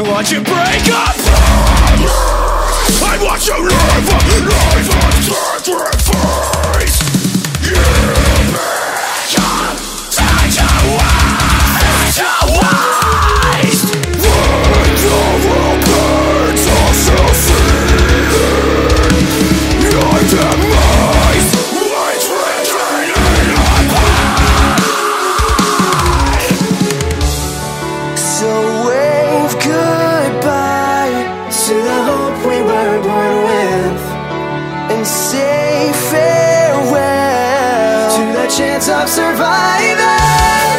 I watch it break up. I watch you live a life of sacrifice with, and say farewell to the chance of surviving.